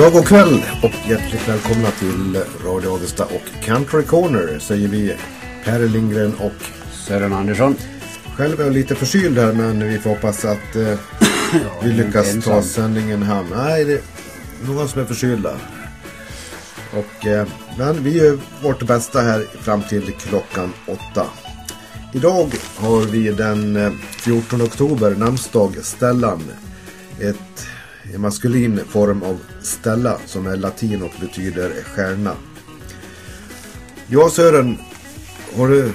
Ja, god kväll och hjärtligt välkomna till Radio Avesta och Country Corner säger vi Per Lindgren och Sören Andersson. Själv är jag lite förkyld här men vi får hoppas att eh, vi lyckas ta sändningen hem. Nej, det är någon som är förkylda. Och, eh, men vi gör vårt bästa här fram till klockan åtta. Idag har vi den eh, 14 oktober, namnsdag Stellan. Ett, en maskulin form av Stella som är latin och betyder stjärna. Ja Sören, har du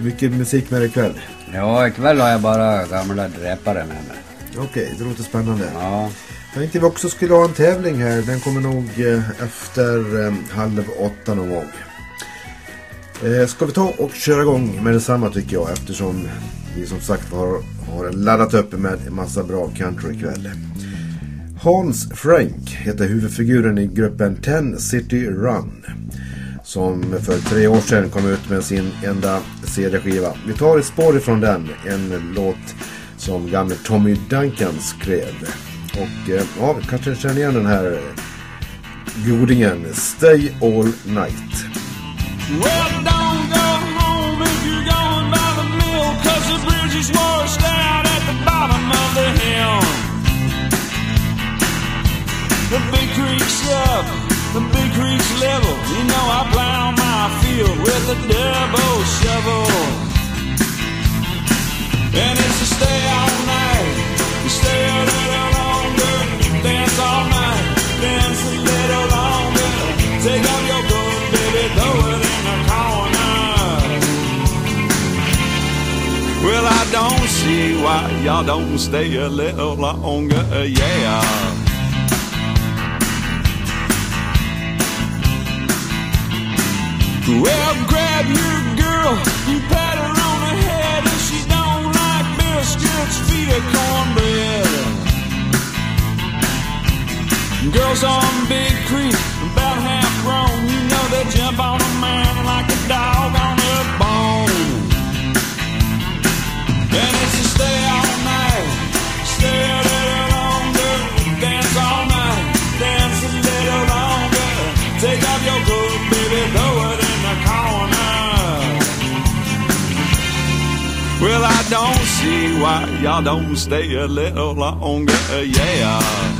mycket musik med dig ikväll? Ja, ikväll har jag bara gamla dräpare med mig. Okej, det låter spännande. Ja, Jag tänkte vi också skulle ha en tävling här. Den kommer nog eh, efter eh, halv åtta någon gång. Eh, ska vi ta och köra igång med detsamma tycker jag eftersom vi som sagt har, har laddat upp med en massa bra country ikväll. Hans Frank heter huvudfiguren i gruppen Ten City Run. Som för tre år sedan kom ut med sin enda CD-skiva. Vi tar ett spår ifrån den. En låt som gamle Tommy Duncan skrev. Och eh, ja, kanske känner igen den här godingen. Stay All Night. The washed out at the bottom of the hill. The big creek's up, the big creek's level. You know I plow my field with a double shovel. And it's a stay all don't see why y'all don't stay a little longer, yeah. Well, grab your girl, you pat her on the head. If she don't like biscuits, feed her cornbread. Girls on Big Creek, about half grown, you know they jump on a man like a dog on a bone. Well, I don't see why y'all don't stay a little longer, yeah.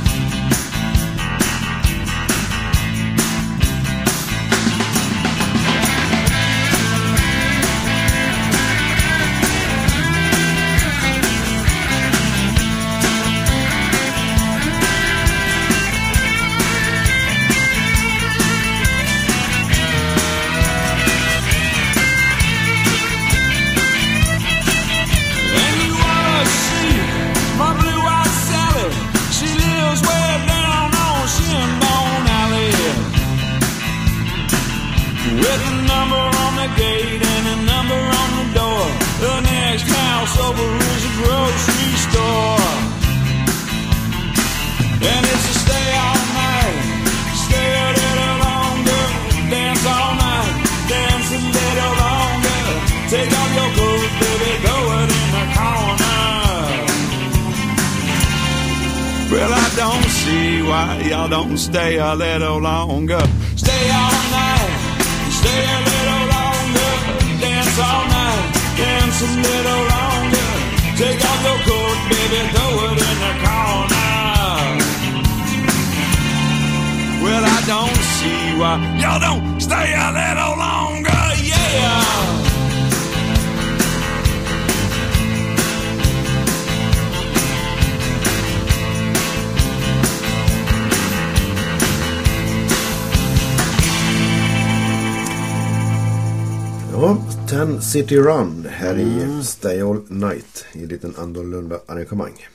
City Run här i Stay All Night i en liten annorlunda arrangemang.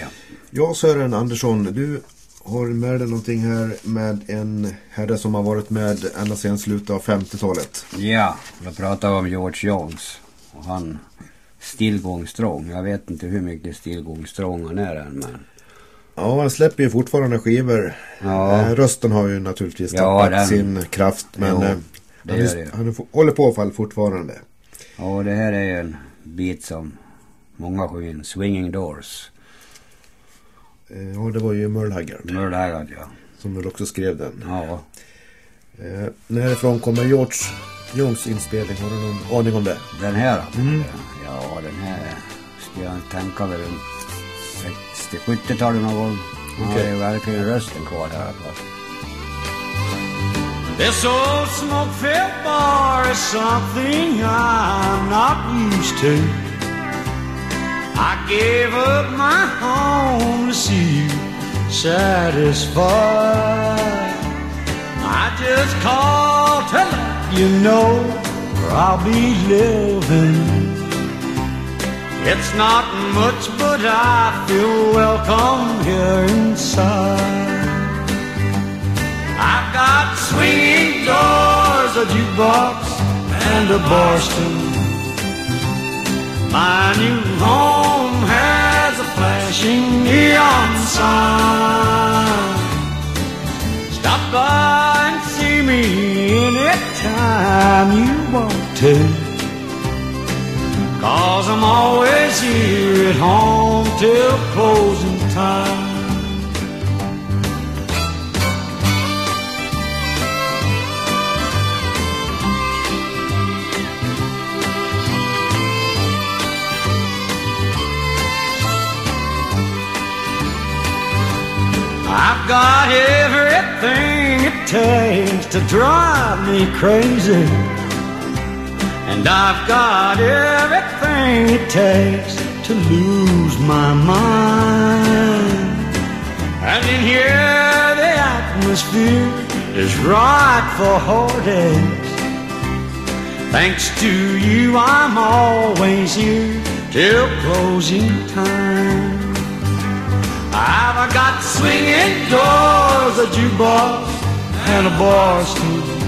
Ja. Ja, Sören Andersson, du har med dig någonting här med en herre som har varit med ända sedan slutet av 50-talet. ja, då pratar vi om George Jones. Och han still going strong. Jag vet inte hur mycket still going strong han är än men. Ja, han släpper ju fortfarande skivor. Ja. Eh, Rösten har ju naturligtvis Ja, tappat den- sin kraft. Men Jo, eh, det han, är, det. han håller på i alla fall fortfarande. Ja, det här är en bit som många sjunger in. Swinging Doors. Eh, Ja, det var ju Merle Haggard Merle Haggard, ja. som väl också skrev den. Ja. Eh, Närifrån kommer George Jones inspelning. Har du någon aning om det? Den här? Mm. Ja, den här skulle jag tänka väl runt 60-70-talet någon gång. Han har Okej. ju verkligen rösten kvar alla fall. This old smoke-filled bar is something I'm not used to. I gave up my home to see you satisfied. I just called to let you know where I'll be living. It's not much, but I feel welcome here inside. I've got swinging doors, a jukebox, and a bar stool. My new home has a flashing neon sign. Stop by and see me anytime you want to. Cause I'm always here at home till closing time. I've got everything it takes to drive me crazy. And I've got everything it takes to lose my mind. And in here, the atmosphere is right for heartaches. Thanks to you, I'm always here till closing time. I've got swinging doors, a jukebox, and a bar stool.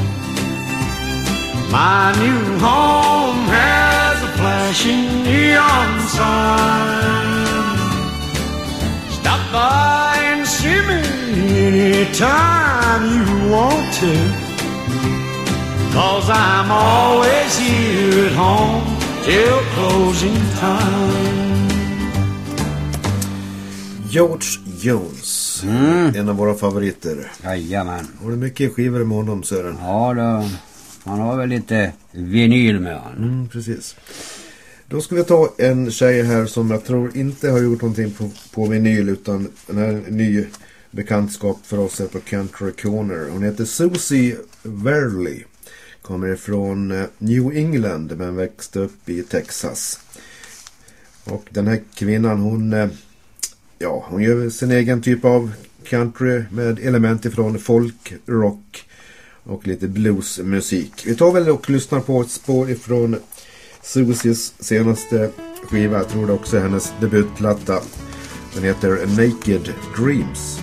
My new home has a flashing neon sign. Stop by and see me anytime you want to. Cause I'm always here at home till closing time. George Jones. En av våra favoriter. Jajamän. Har du mycket skivor med honom Sören? Ja, då, han har väl lite vinyl med han. Mm, precis. Då ska vi ta en tjej här som jag tror inte har gjort någonting på, på vinyl utan den här ny bekantskap för oss här på Country Corner. Hon heter Susie Verley. Kommer ifrån eh, New England men växte upp i Texas. Och den här kvinnan hon, eh, ja, hon gör sin egen typ av country med element ifrån folk, rock och lite bluesmusik. Vi tar väl och lyssnar på ett spår ifrån Susies senaste skiva. Jag tror det också är hennes debutplatta. Den heter Naked Dreams.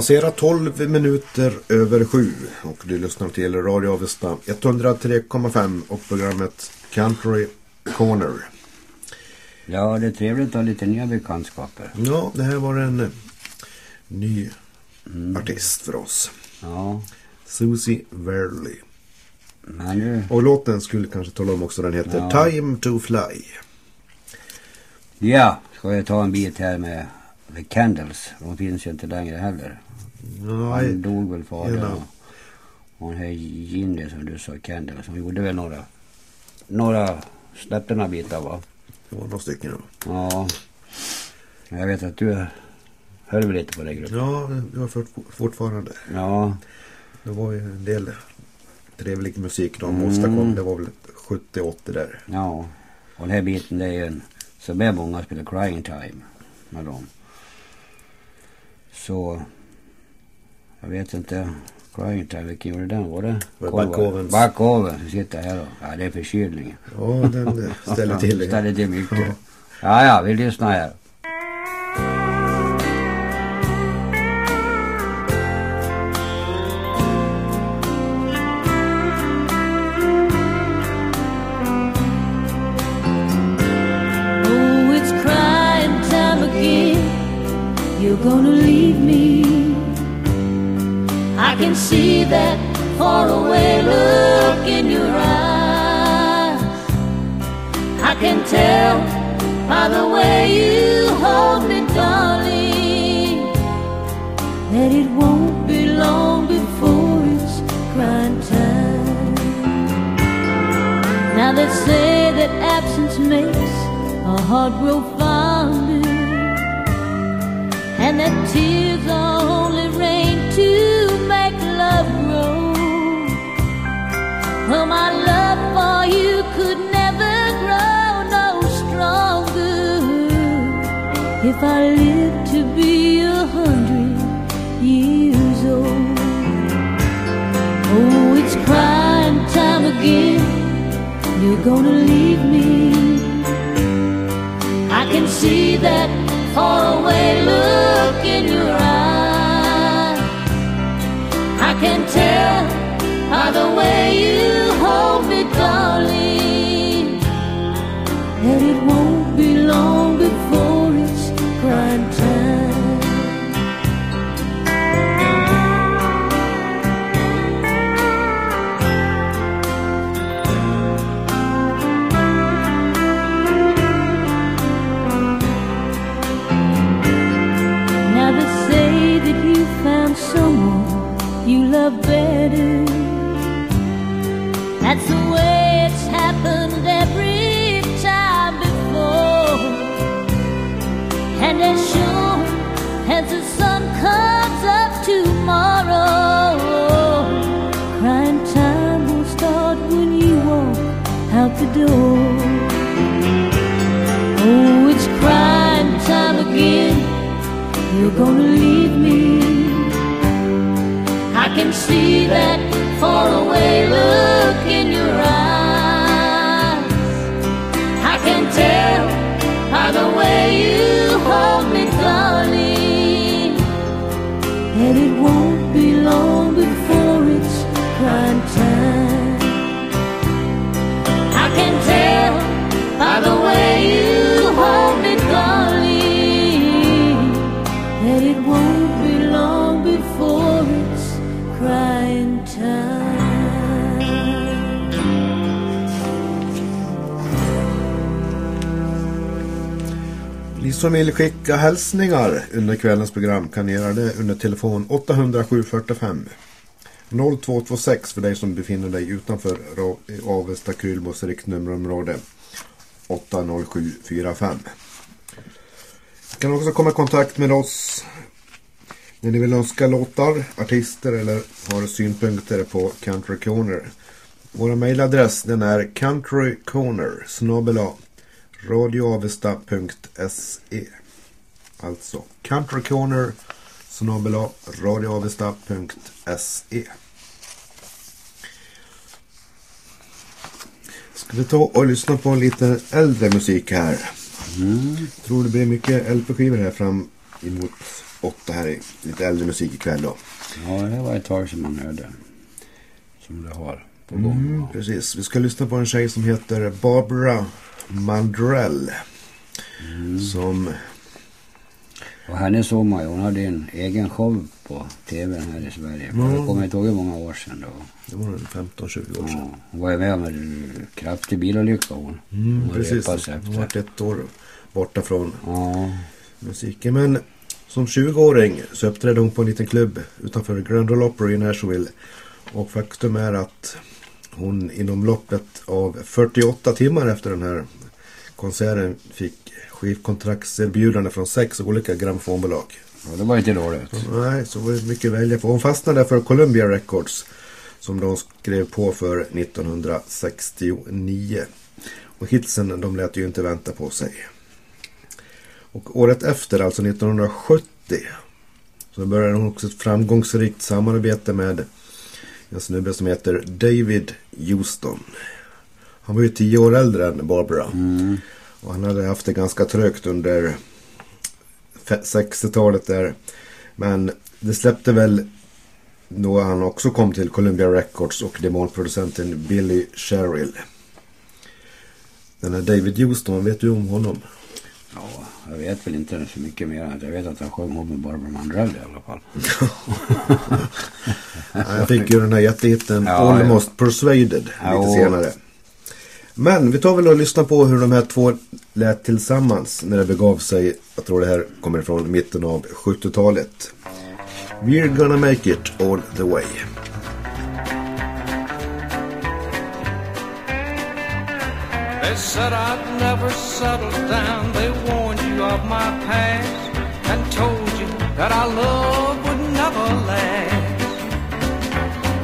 Passerat 12 minuter över sju och du lyssnar till Radio Avesta 103,5 och programmet Country Corner. Ja, det är trevligt att ha lite nya bekantskaper. Ja, det här var en eh, ny artist för oss. Ja, Susie Verley. nu... Och låten skulle kanske tala om också, den heter Ja. Time to Fly. Ja, ska jag ta en bit här med The Candles. De finns ju inte längre heller. Nej, Han dog väl fadern. Ena. Och, den här Ginny som du sa, Candles, hon gjorde väl några... Några... Släppte några bitar va? det var några stycken. då. Ja. Jag vet att du höll väl lite på den gruppen. Ja, var fort, fortfarande. Ja. Det var ju en del trevlig musik de Mm. åstadkom. Det var väl 70-80 där. Ja. Och den här biten det är ju en... Som är många spelar Crying Time med dem. Så... Jag vet inte. Crying Time, vilken gjorde den? Var det? Var det? Buck Owens som sitter här då. Ja, det är förkylningen. Ja, den eh, ställer till det. Ställer till mycket. Ja, ja, vi lyssnar här. The way you hold me, darling, that it won't be long before it's crying time. Now they say that absence makes a heart grow fonder, and that tears are only rain to make love grow. Well, my if I live to be a hundred years old. Oh, it's crying time again. You're gonna leave me. I can see that faraway look in your eyes. I can tell by the way you hold me, darling, that it won't be long vill hälsningar under kvällens program kan göra det under telefon 800 745 0226 för dig som befinner dig utanför Avesta Krylbos riktnummerområde 80745. Ni kan också komma i kontakt med oss när ni vill önska låtar, artister eller har synpunkter på Country Corner. Vår mejladress den är countrycorner radioavesta.se Alltså countrycorner snabel-a radioavesta.se Ska vi ta och lyssna på lite äldre musik här. Tror det blir mycket LP-skivor här fram emot åtta här lite äldre musik ikväll då. Ja, det var ett tag sedan man hörde. Som det har på gång. Mm, precis. Vi ska lyssna på en tjej som heter Barbara Mandrell. Som, Och henne såg man ju. Hon hade en egen show på tv här i Sverige. Mm. Det kommer inte ihåg hur många år sedan då. det var en 15-20 år sedan. Ja, hon var ju med om en kraftig bilolycka hon. Mm, hon precis. Hon har varit ett år borta från Ja, musiken. Men som 20-åring så uppträdde hon på en liten klubb utanför Grand Ole Opry i Nashville. Och faktum är att hon inom loppet av 48 timmar efter den här konserten fick skivkontraktserbjudande från sex olika grammofonbolag. ja det var inte dåligt. Nej, så var det mycket att välja på. Hon fastnade för Columbia Records som de skrev på för 1969. Och hitsen de lät ju inte vänta på sig. Och året efter, alltså 1970, så började hon också ett framgångsrikt samarbete med en snubbe som heter David Houston. Han var ju tio år äldre än Barbara. Och han hade haft det ganska trögt under fe- 60-talet där. Men det släppte väl då han också kom till Columbia Records och demonproducenten Billy Sherrill. Den här David Houston, vet du om honom? Ja, jag vet väl inte så mycket mer än att jag vet att han sjöng ihop med Barbara Mandrell i alla fall. Han fick ju den här jättehitten Ja, Almost Persuaded lite Ja. senare. Men vi tar väl och lyssnar på hur de här två lät tillsammans när det begav sig. Jag tror det här kommer ifrån mitten av 70-talet. We're gonna make it all the way. They said I'd never settle down. They warned you of my past and told you that our love would never last.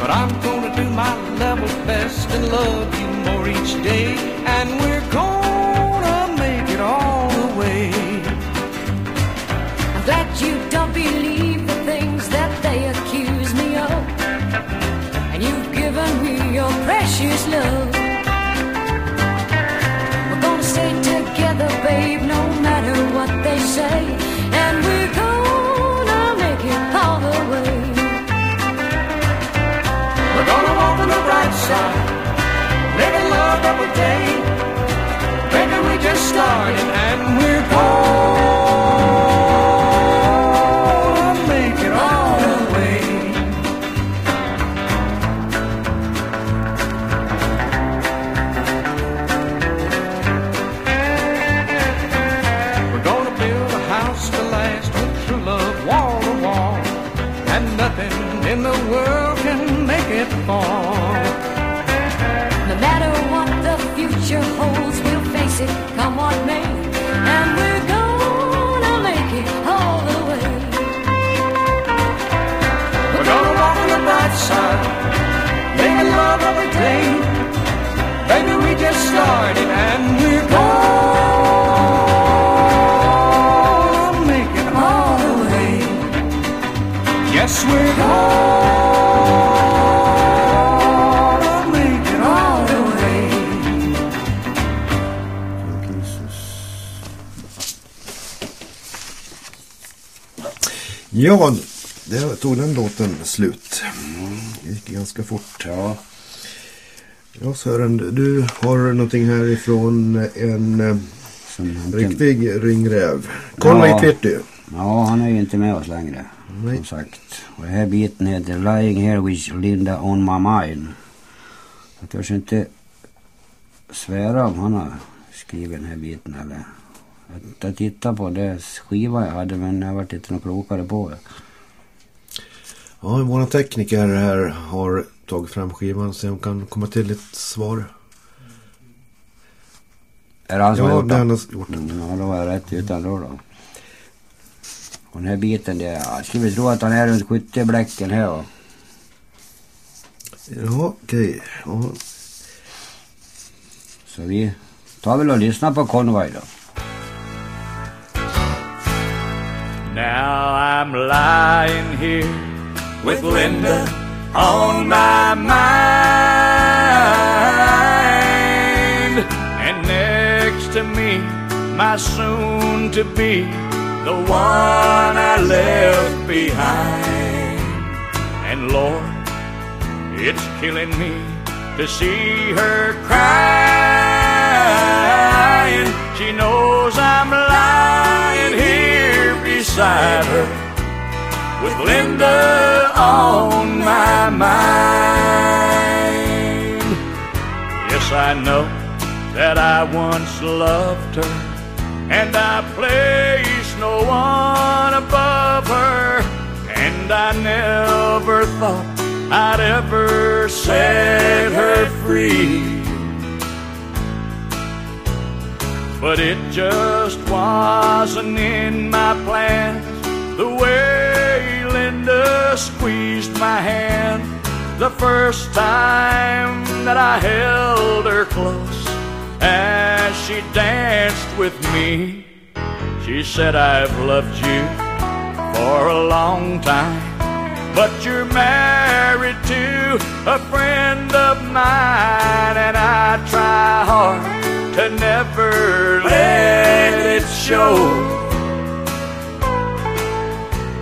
But I'm gonna do my level best and love you more each day. And we're gonna make it all the way. I'm glad you don't believe the things that they accuse me of. And you've given me your precious love. Bright side, living love every day. Baby, we just started and we're gonna sun. Make a love of love day. Baby, we just started and we're gonna make it all the way. Yes, we're gonna make it all the way. Ja, där tog den låten slut. Ganska fort. Ja, Ja Sören, du har någonting härifrån en eh, riktig ringräv. Conway Ja. Twitty. Ja, han är ju inte med oss längre. Nej. Som sagt. Och den här biten heter Lying Here With Linda On My Mind. Jag törs inte svära om han har skrivit den här biten eller. Jag, jag tittar på det skiva jag hade men jag varit inte något klokare på det. Ja, våra tekniker här har tagit fram skivan så de kan komma till ett svar. Är det han som har Ja, gjort det har den? han gjort. Mm, ja, då var jag rätt utan då då. Och den här biten, det, jag skulle tro att han är runt 70 bläcken här. va. Ja, okej. Ja. Så vi tar väl och lyssnar på Conway då. Now I'm lying here with Linda on my mind. And next to me, my soon to be the one I left behind. And Lord, it's killing me to see her crying. She knows I'm lying here beside her with Linda on my mind. Yes, I know that I once loved her, and I placed no one above her, and I never thought I'd ever set her free. But it just wasn't in my plans the way Linda squeezed my hand the first time that I held her close as she danced with me. She said, I've loved you for a long time, but you're married to a friend of mine, and I try hard to never let it show.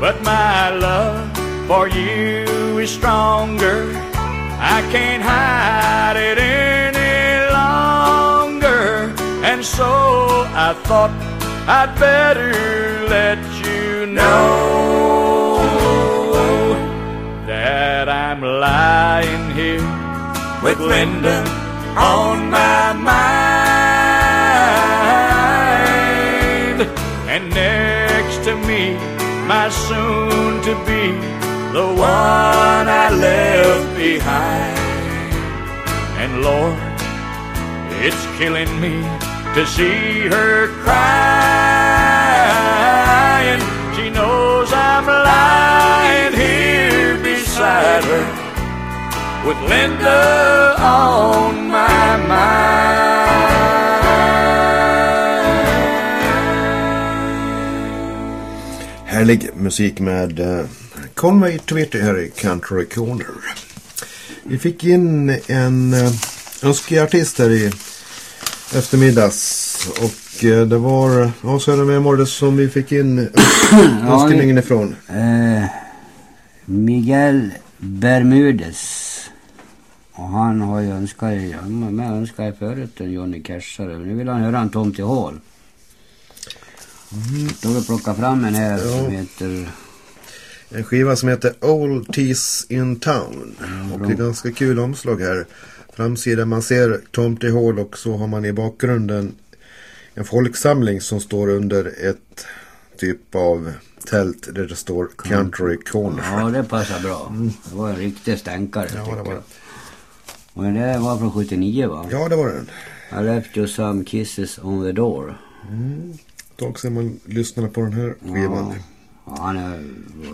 But my love for you is stronger. I can't hide it any longer. And so I thought I'd better let you know that I'm lying here with Linda on my my soon to be, the one I left behind. And Lord, it's killing me to see her crying. She knows I'm lying here beside her with Linda on my mind. Härlig musik med uh, Conway Twitty här i Country Corner. Vi fick in en uh, önskeartist här i eftermiddags. Och uh, det var, ja Sören, vem var det som vi fick in önskningen ifrån? Eh, Miguel Bermudez. Och han har ju önskat, han och önskat förut en Johnny Cashare. Nu vill han höra en Tom till Hall. Mm. Då har vi plockat fram en här som heter... En skiva som heter Old Teas in Town. och det är ganska kul omslag här. Framsidan man ser Tom till Hall och så har man i bakgrunden en folksamling som står under ett typ av tält där det står Country Corner. Ja, det passar bra. Det var en riktig stänkare Ja, det var det. Och den där var från 79 va? Ja, det var den. I left you some kisses on the door. Ett tag sedan man lyssnade på den här skivan. Ja, ja, han har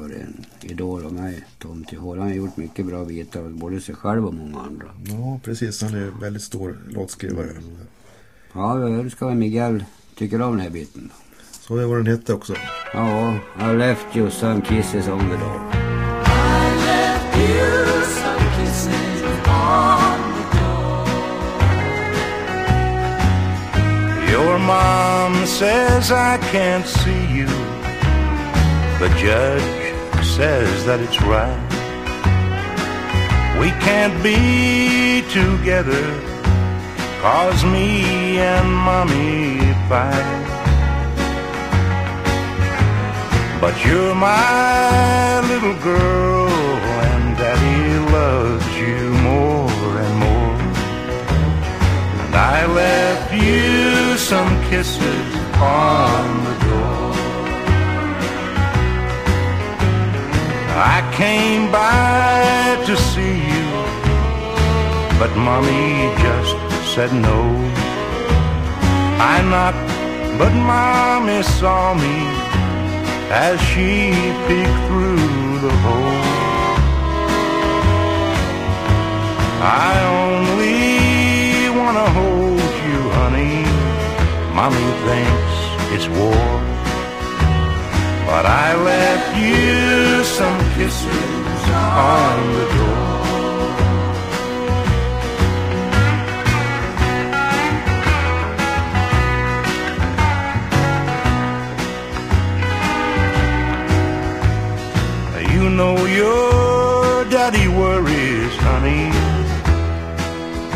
varit en idol av mig, Tom T. Han har gjort mycket bra bitar, både sig själv och många andra. Ja, precis. Han är en väldigt stor låtskrivare. Ja, det ska vara Miguel tycker om den här biten. Så det var den hette också. Ja, I left you some kisses on the door. Mom says I can't see you. The judge says that it's right. We can't be together cause me and mommy fight. But you're my little girl and daddy loves you more and more. And I left some kisses on the door. I came by to see you, but mommy just said no. I knocked, but mommy saw me as she peeked through the hole. I only Mommy thinks it's war. But I left you some kisses on the door. You know your daddy worries, honey,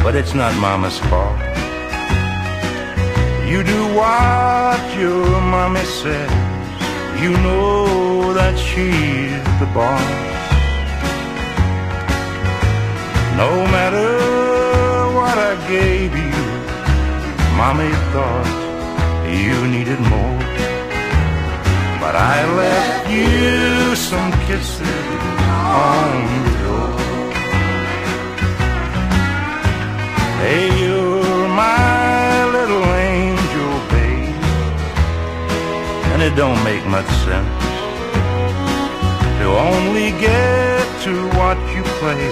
but it's not mama's fault. You do what your mommy says. You know that she's the boss. No matter what I gave you, mommy thought you needed more. But I left you some kisses on the door. Hey, you're it don't make much sense to only get to watch you play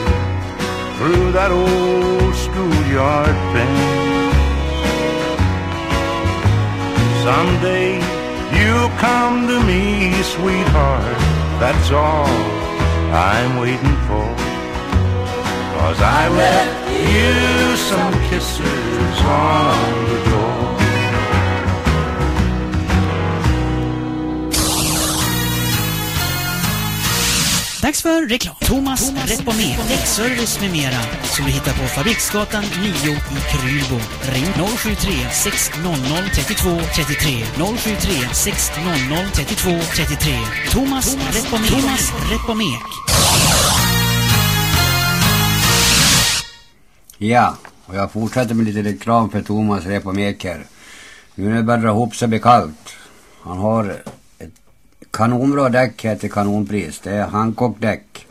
through that old schoolyard fence. Someday you'll come to me, sweetheart. That's all I'm waiting for. Cause I left you some kisses on Dags för reklam. Thomas Repomer, däckservice med mera. Som du hittar på Fabriksgatan 9 i Krylbo. Ring 073 600 32 33 073 600 32 33. Thomas Repomer. Thomas Repomek. Ja, och jag fortsätter med lite reklam för Thomas Repomek här. Nu när det börjar ihop sig blir kallt. Han har kanonbra däck till kanonpris. Det är Hancock-däck.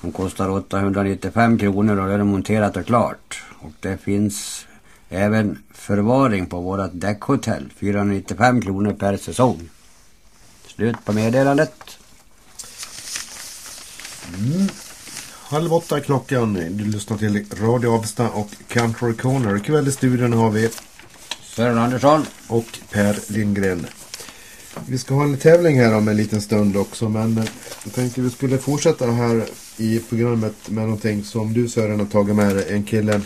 De kostar 895 kronor och det är monterat och klart. Och det finns även förvaring på vårat däckhotell. 495 kronor per säsong. Slut på meddelandet. Halv åtta klockan. Du lyssnar till Radio Avesta och Country Corner. Ikväll i studion har vi Sören Andersson. och Per Lindgren. Vi ska ha en tävling här om en liten stund också men jag tänkte vi skulle fortsätta här i programmet med någonting som du Sören har tagit med dig. En kille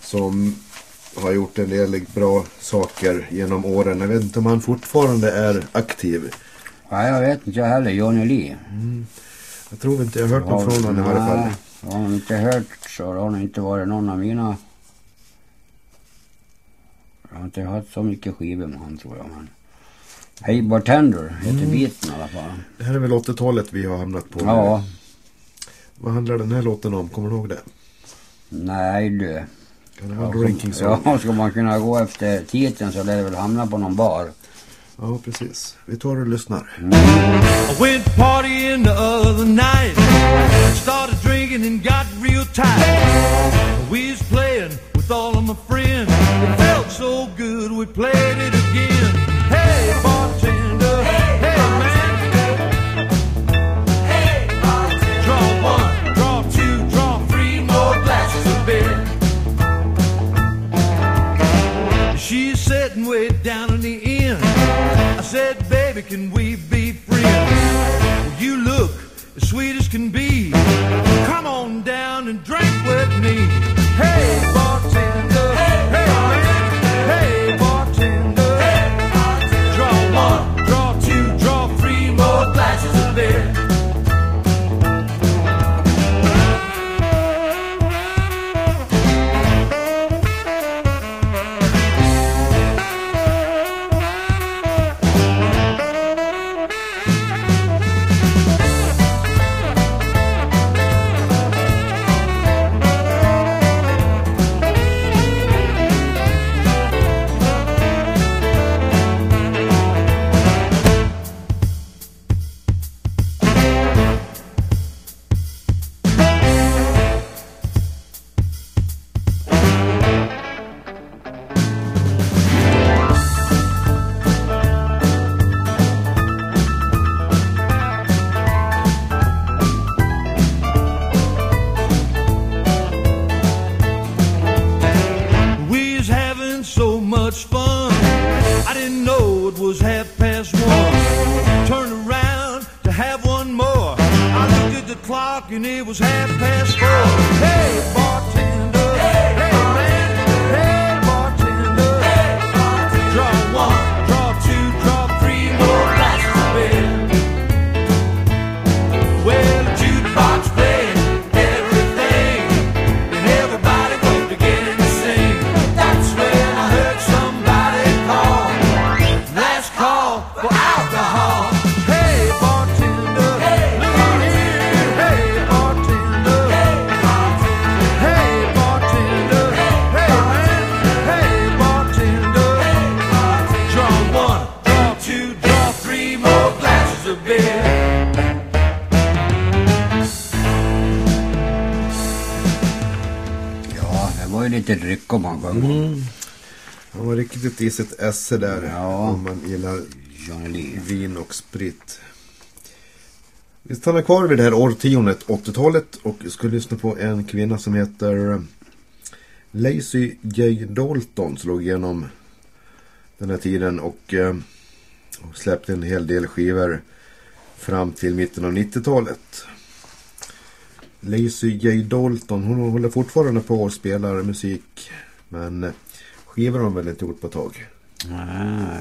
som har gjort en del bra saker genom åren. Jag vet inte om han fortfarande är aktiv. Ja, jag vet inte jag heller. Johnny Lee. Jag tror inte jag har hört något från honom i varje fall. Nej, Har inte hört så har han inte varit någon av mina... Jag har inte hört så mycket skivor med han tror jag. Men... Hey Bartender heter Mm. biten i alla fall. Det här är väl 80-talet vi har hamnat på. Ja, Vad handlar den här låten om? Kommer du ihåg det? nej du. Kan det vara Drinking Song? Ja, ska man kunna gå efter titeln så lär det väl hamna på någon bar. Ja, precis. Vi tar och lyssnar. I went partying the other night. Started drinking and got real tight. We was playing with all of my friends. It felt so good we played it riktigt i sitt esse där. Ja. Om man gillar vin och sprit. Vi stannar kvar vid det här årtiondet, 80-talet. Och ska lyssna på en kvinna som heter Lacey J. Dalton. Som låg igenom den här tiden. Och, eh, och släppte en hel del skivor fram till mitten av 90-talet. Lacey J. Dalton, hon håller fortfarande på och spelar musik. Men eh, skivor har väl inte gjort på ett tag. Ah,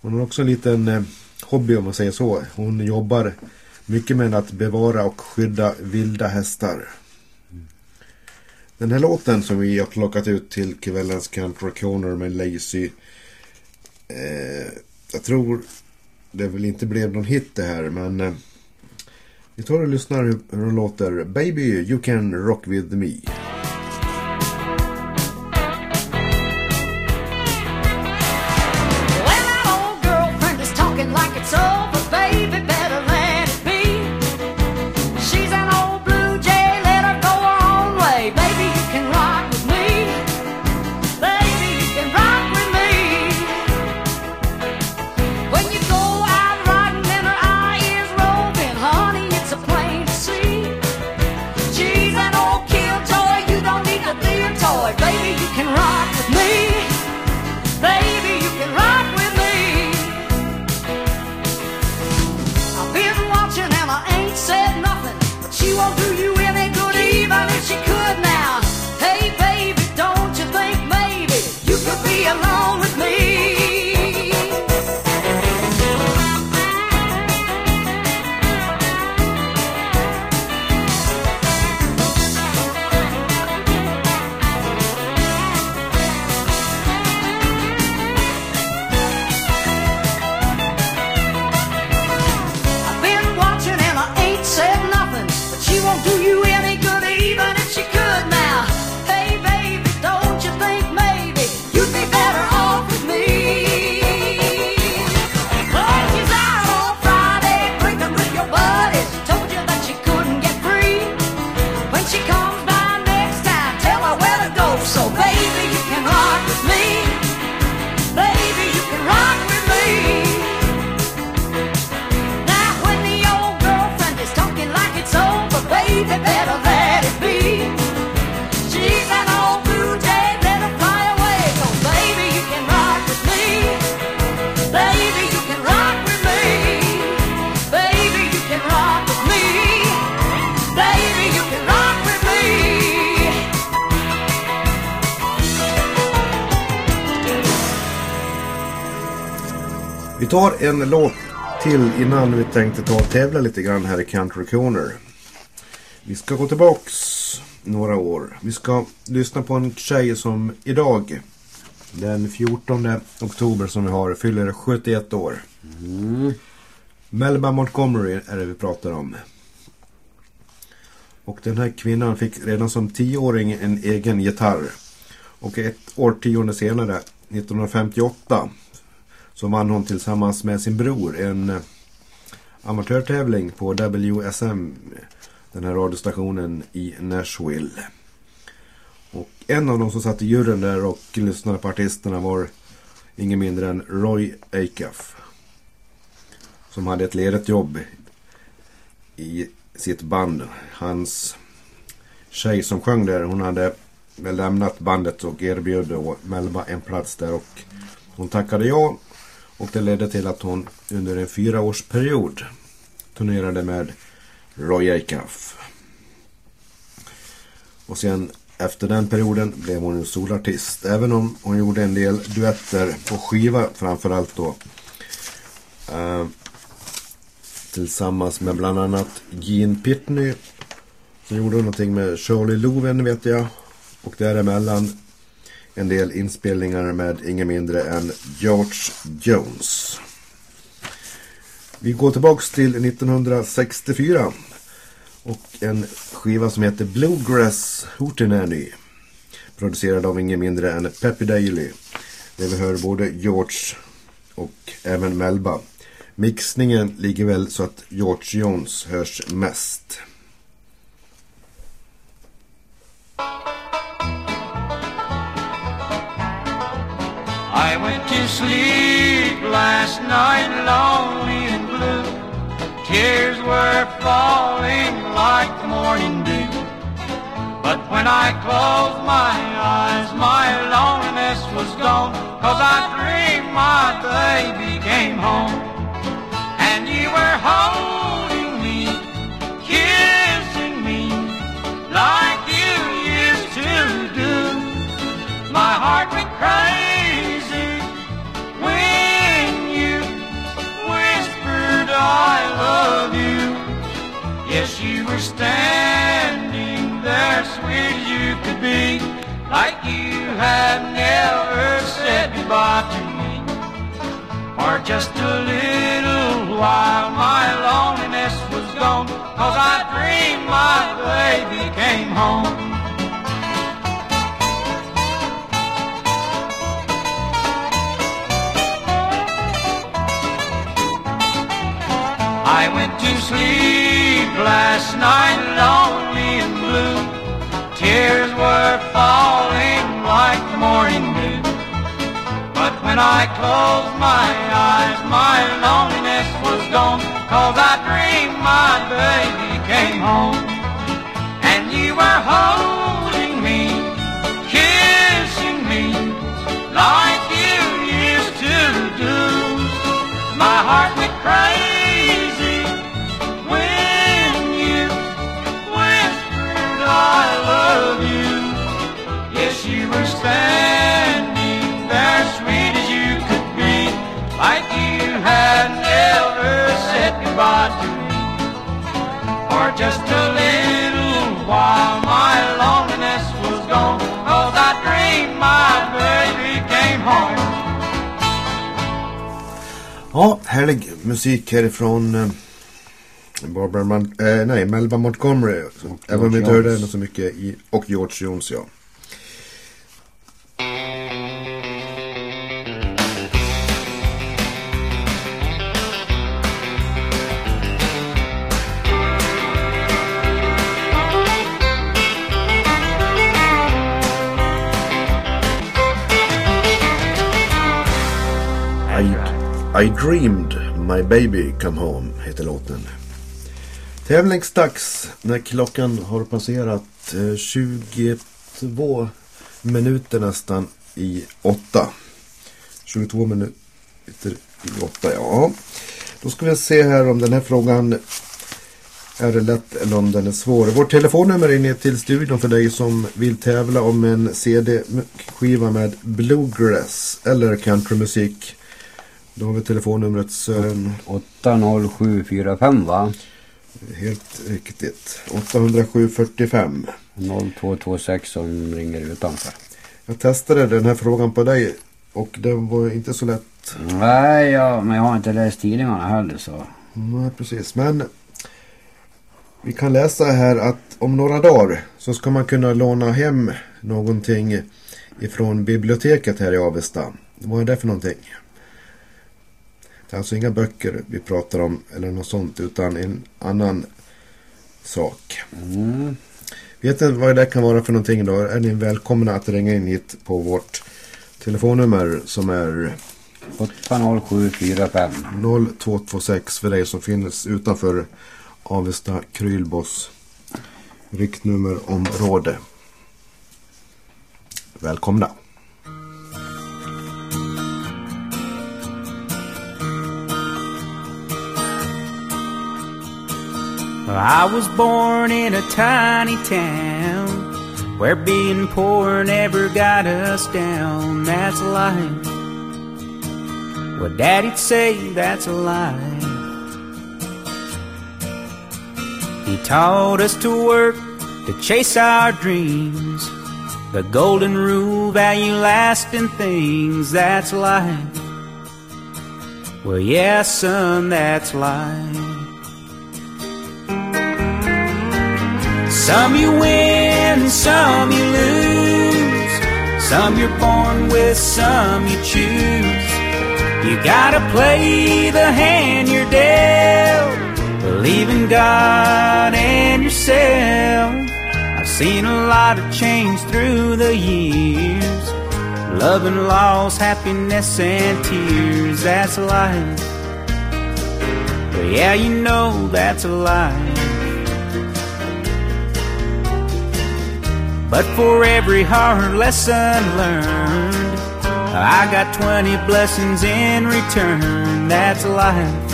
Hon har också en liten eh, hobby om man säger så. Hon jobbar mycket med att bevara och skydda vilda hästar. Den här låten som vi har plockat ut till kvällens Country Corner med Lazy. Eh, jag tror det väl inte blev någon hit det här men eh, vi tar och lyssnar hur, hur hon låter. Baby you can rock with me. En låt till innan vi tänkte ta och tävla lite grann här i Country Corner. Vi ska gå tillbaks några år. Vi ska lyssna på en tjej som idag den 14 oktober som vi har fyller 71 år. Melba Montgomery är det vi pratar om. Och den här kvinnan fick redan som tioåring en egen gitarr. Och ett årtionde senare, 1958, så vann hon tillsammans med sin bror en eh, amatörtävling på WSM, den här radiostationen i Nashville. Och en av de som satt i juryn där och lyssnade på artisterna var ingen mindre än Roy Acuff. Som hade ett ledigt jobb i sitt band. Hans tjej som sjöng där, hon hade väl lämnat bandet och erbjöd Melba en plats där och hon tackade ja. Och det ledde till att hon under en fyraårsperiod turnerade med Roy Acuff. Och sen efter den perioden blev hon en solartist. Även om hon gjorde en del duetter på skiva framförallt då. Eh, tillsammans med bland annat Gene Pitney. Sen gjorde hon någonting med Shirley Loven vet jag. Och däremellan en del inspelningar med ingen mindre än George Jones. Vi går tillbaks till 1964 och en skiva som heter Bluegrass Hootenanny. Producerad av ingen mindre än Peppy Daly. Där vi hör både George och även Melba. Mixningen ligger väl så att George Jones hörs mest. I went to sleep last night lonely and blue. Tears were falling like morning dew. But when I closed my eyes, my loneliness was gone. Cause I dreamed my baby came home. And you were holding me, kissing me, like you used to do. My heart went crazy Yes, you were standing there sweet as you could be, like you had never said goodbye to me. For just a little while my loneliness was gone, cause I dreamed my baby came home. I went to sleep last night lonely and blue. Tears were falling like morning dew. But when I closed my eyes, my loneliness was gone. Cause I dreamed my baby came home. And you were holding me, kissing me, like you used to do. My heart would crazy me. For just a little while my loneliness was gone, cause I dreamed my baby came home. Ja, härlig musik härifrån eh, Barbara Man- eh, nej, Melba Montgomery. Även om vi inte hörde henne så mycket. I, och George Jones, ja. I dreamed my baby come home heter låten. Tävlingsdags när klockan har passerat eh, 22 minuter nästan i 8. 22 minuter i 8, ja. Då ska vi se här om den här frågan är det lätt eller om den är svår. Vårt telefonnummer är ner till studion för dig som vill tävla om en CD-skiva med bluegrass eller countrymusik. Då har vi telefonnumret Sören. 80745 va? Helt riktigt. 807 45. 0226 som ringer utanför. Jag testade den här frågan på dig och det var inte så lätt. Nej, ja, men jag har inte läst tidningarna heller så. Nej, precis. Men vi kan läsa här att om några dagar så ska man kunna låna hem någonting ifrån biblioteket här i Avesta. Vad är det för någonting? Det är alltså inga böcker vi pratar om eller något sånt utan en annan sak. Mm. Vet ni vad det kan vara för någonting då? Är ni välkomna att ringa in hit på vårt telefonnummer som är 80745. 0226 för dig som finns utanför Avesta Krylbos riktnummerområde. Välkomna! I was born in a tiny town where being poor never got us down. That's life. Well, Daddy'd say that's a lie. He taught us to work, to chase our dreams, The golden rule, value lasting things, that's life. Well, yeah, son, that's life. Some you win, some you lose. Some you're born with, some you choose. You gotta play the hand you're dealt. Believe in God and yourself. I've seen a lot of change through the years. Love and loss, happiness and tears, that's life. But yeah, you know that's a life. But for every hard lesson learned, I got 20 blessings in return. That's life.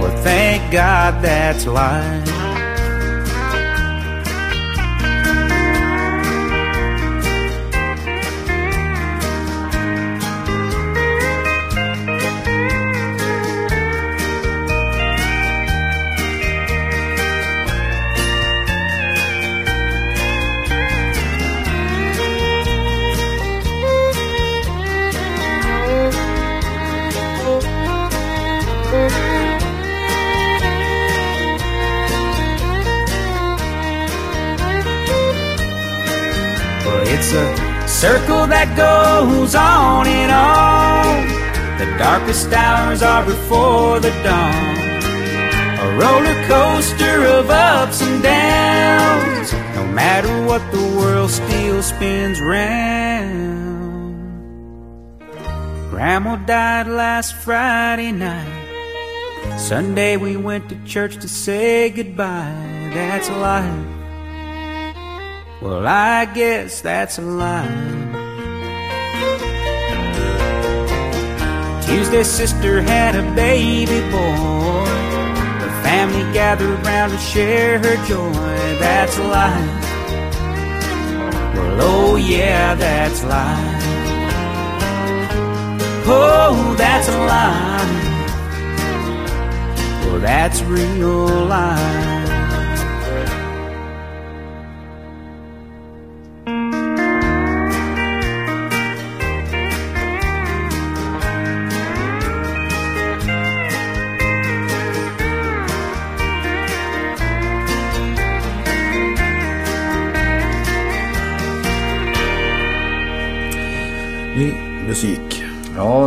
Well, thank God that's life. Circle that goes on and on. The darkest hours are before the dawn. A roller coaster of ups and downs. No matter what the world still spins round. Grandma died last Friday night. Sunday we went to church to say goodbye. That's life. Well, I guess that's a lie. Tuesday, sister had a baby boy. The family gathered round to share her joy. That's life. Well, oh yeah, that's life. Oh, that's a lie. Well, that's real life.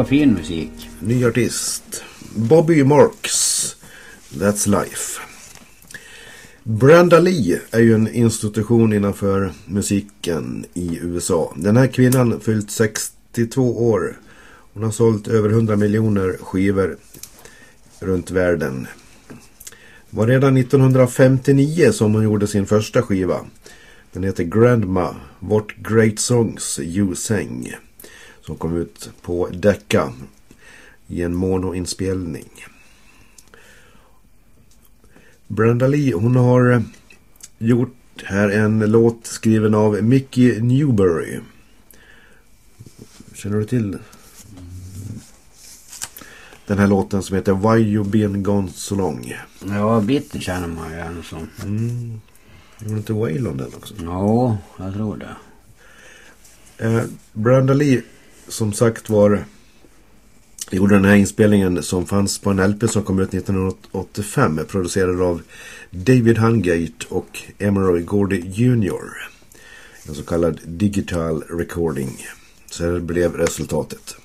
Ja, fin musik. Ny artist. Bobby Marks. That's Life. Brenda Lee är ju en institution innanför musiken i USA. Den här kvinnan fyllt 62 år. Hon har sålt över 100 miljoner skivor runt världen. Det var redan 1959 som hon gjorde sin första skiva. Den heter Grandma, What Great Songs You Sang. Som kom ut på Decca i en monoinspelning. Brenda Lee hon har eh, gjort här en låt skriven av Mickey Newbury. Känner du till den här låten som heter Why You Been Gone So Long? Ja, bitter känner man ju en som. Mm. Gjorde inte Waylon den också? Ja, jag tror det. Eh, Brenda Lee som sagt var gjorde den här inspelningen som fanns på en LP som kom ut 1985 producerad av David Hungate och Emery Gordy Jr. En så kallad digital recording. Så här blev resultatet.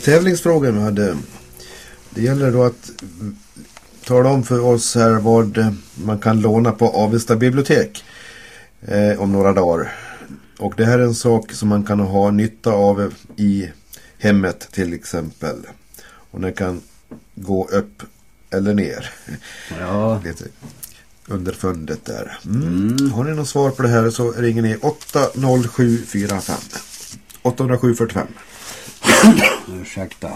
Tävlingsfrågan vi hade. Det gäller då att mm, tala om för oss här vad eh, man kan låna på Avesta bibliotek eh, om några dagar. Och det här är en sak som man kan ha nytta av i hemmet till exempel. Och den kan gå upp eller ner. Ja. Lite underfundet där. Mm. Har ni något svar på det här så ringer ni 80745. 80745. Ursäkta.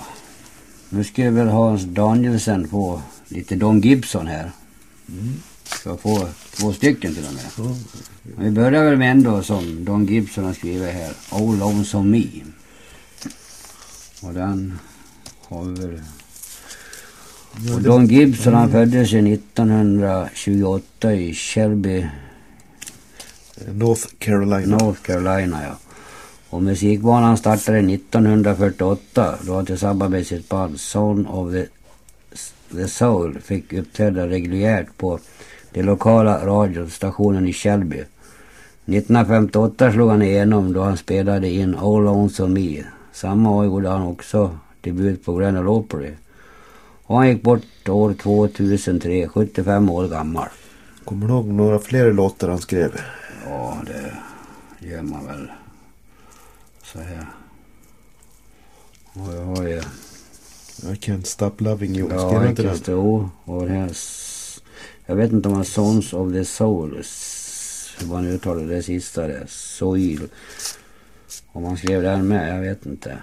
Nu ska jag väl Hans Danielsen få lite Don Gibson här. Ska få två stycken till och med. Vi börjar väl med en då som Don Gibson har skrivit här. Oh Lonesome Me. Och den har vi väl... Och Don Gibson han föddes ju 1928 i Shelby, North Carolina. North Carolina ja. Och musikbanan startade 1948 då han tillsammans med sitt band Son of the, the Soul fick uppträda reguljärt på den lokala radiostationen i Shelby. 1958 slog han igenom då han spelade in All Lonesome Me. Samma år gjorde han också debut på Grand Ole Opry. Och han gick bort år 2003, 75 år gammal. Kommer du ihåg några fler låtar han skrev? Ja, det gör man väl. Här. Och jag har ju... I can't stop loving you. Ja, han inte den? stå. Och det här... Jag vet inte om var Sons of the Soul. Hur man uttalar det sista där. Soil. Om man skrev den med, jag vet inte.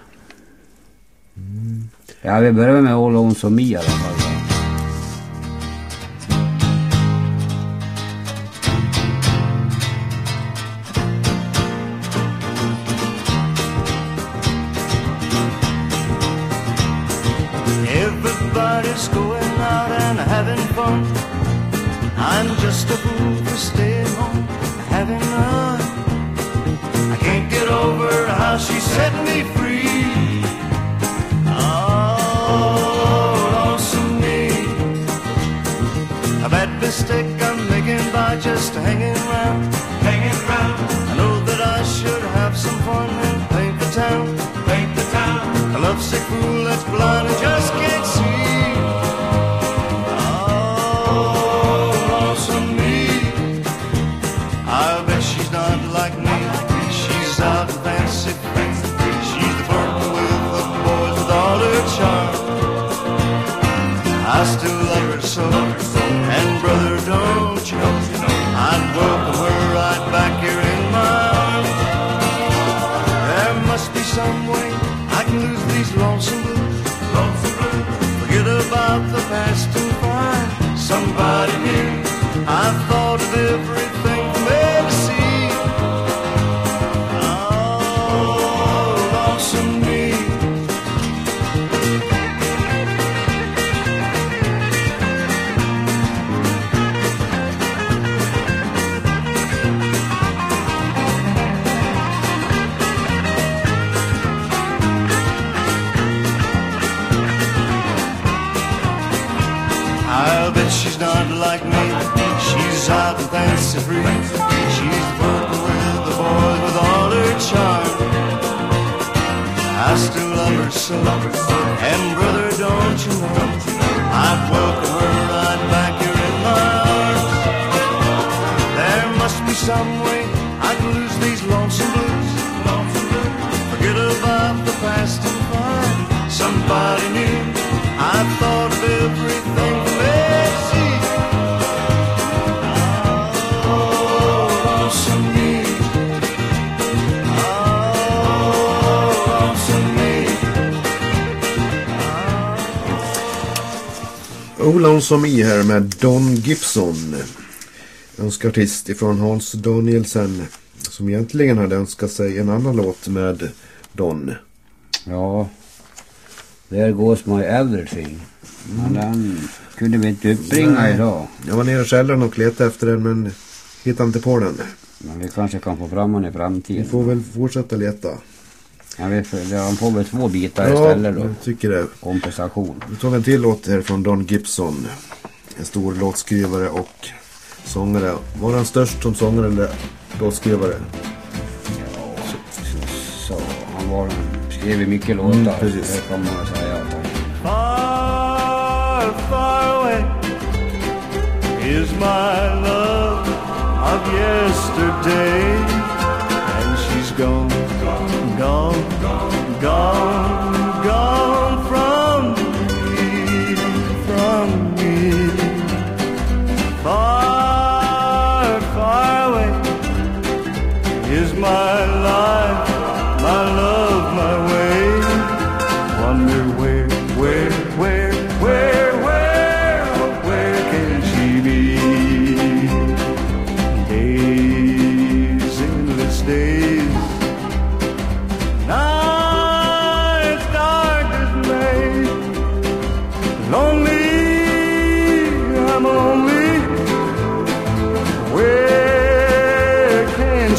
Ja, vi börjar med All Lonesome Me i alla fall. Då. Going out and having fun. I'm just a fool for staying home, having none. I can't get over how she set me free. Oh, lonesome me. A bad mistake I'm making by just hanging around, hanging around. I know that I should have some fun and paint the town, paint the town. A lovesick fool that's blind and just can't see. Out and. She's flirting with the boys with all her charm. I still love her so. And brother, don't you know? I'd welcome her right back here in my arms. There must be some way I can lose these. Lonesome blues. Forget about the past and find somebody new. Oh Lonesome Me här med Don Gibson. Önskartist ifrån Hans Danielsen. Som egentligen hade önskat sig en annan låt med Don. Ja. There goes my everything. Men den kunde vi inte uppbringa Nej. idag. Jag var nere i källaren och letade efter den men hittade inte på den. Men vi kanske kan få fram den i Vi framtiden. får väl fortsätta leta. Ja, vi får, han får väl två bitar Ja, istället då. jag tycker det. Kompensation. Nu tar vi en till låt här från Don Gibson. En stor låtskrivare och sångare. Var han störst som sångare eller låtskrivare? var han skrivit mycket låtar. Mm, precis. Det kan man säga. Far, far away is my love of yesterday. And she's gone, gone, gone, gone, from me, from me. Far, far away is my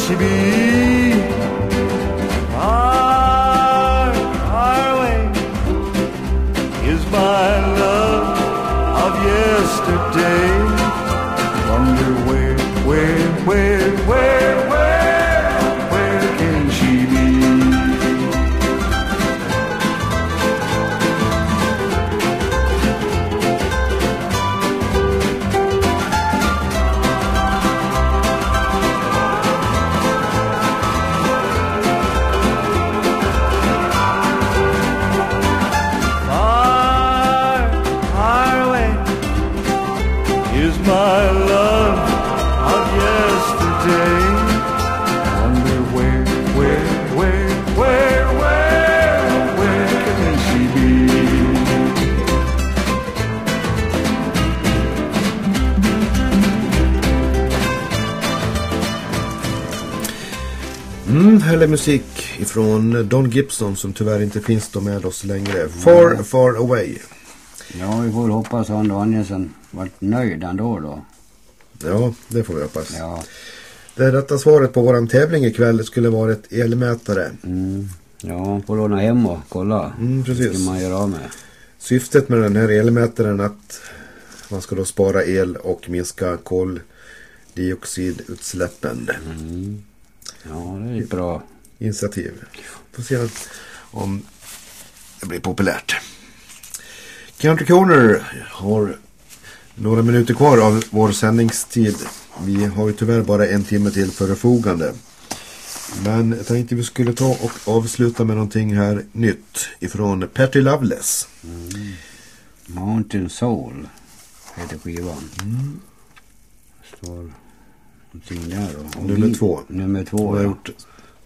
can musik ifrån Don Gibson som tyvärr inte finns då med oss längre. Far, far away. Ja, vi får hoppas att Danielsson vart nöjd ändå då. Ja, det får vi hoppas. Ja. Det rätta svaret på våran tävling ikväll skulle vara ett elmätare. Mm. Ja, får låna hem och kolla. Mm, precis. Ska man göra av med? Syftet med den här elmätaren är att man ska då spara el och minska koldioxidutsläppen. Ja, det är bra. Initiativ. Får se om det blir populärt. Country Corner har några minuter kvar av vår sändningstid. Vi har ju tyvärr bara en timme till förfogande. Men jag tänkte vi skulle ta och avsluta med någonting här nytt ifrån Patty Loveless. Mountain Soul heter skivan. Mm. Står någonting där då. Nummer två. Nummer två, ja.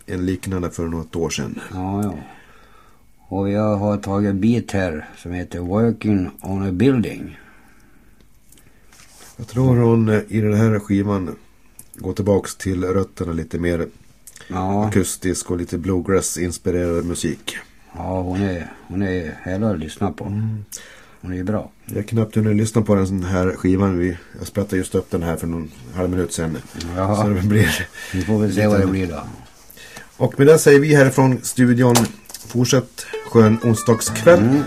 En liknande för något år sedan. Ja, ja. Och jag har tagit en bit här som heter Working on a Building. Jag tror hon eh, i den här skivan går tillbaks till rötterna lite mer Ja, akustisk och lite bluegrass-inspirerad musik. ja hon är, hon är härlig att lyssna på. Mm. Hon är bra. Jag har knappt hunnit lyssna på den här skivan. Vi, jag sprättade just upp den här för någon halv minut sedan. Ja. Så det blir... Vi får väl se vad det blir då. Och med det säger vi härifrån studion fortsätt skön onsdagskväll. Mm.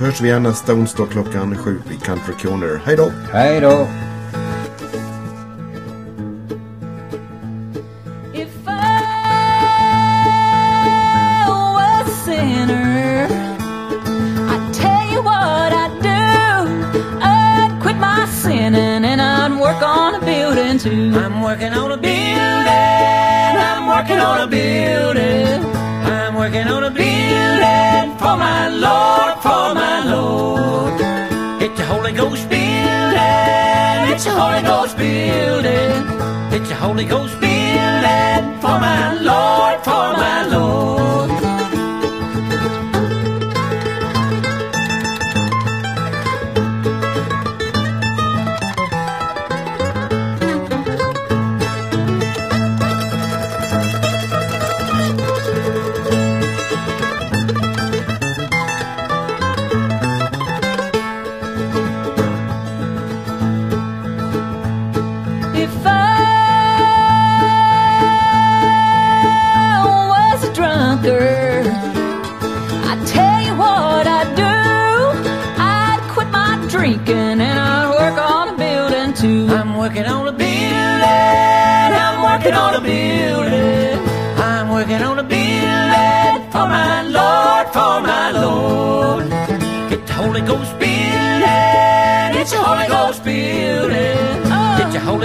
Hörs vi igen nästa onsdag klockan sju i Country Corner. Hej då! Hej då! Holy Ghost building for my Lord,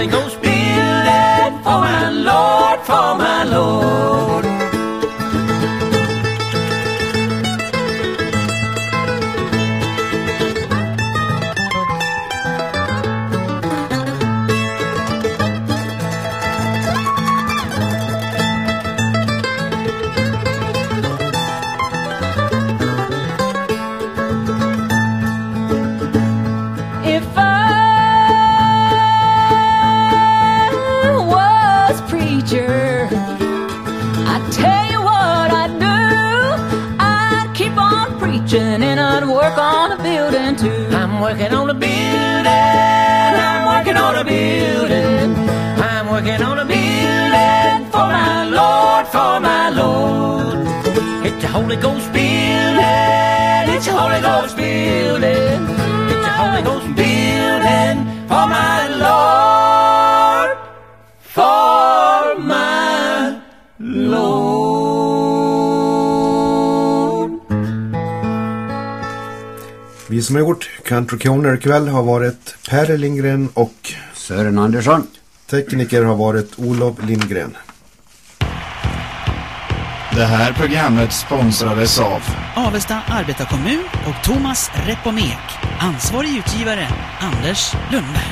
Holy Ghost building for my Lord, for my Lord. Working on a building. I'm working on a building. I'm working on a building for my Lord, for my Lord. It's a Holy Ghost building. It's a Holy Ghost building. It's a Holy Ghost building for my Lord, for my Lord. Vi som har gjort Country Corner ikväll har varit Per Lindgren och Sören Andersson. tekniker har varit Olof Lindgren. Det här programmet sponsrades av Avesta Arbetarkommun och Thomas Repomek. Ansvarig utgivare Anders Lundberg.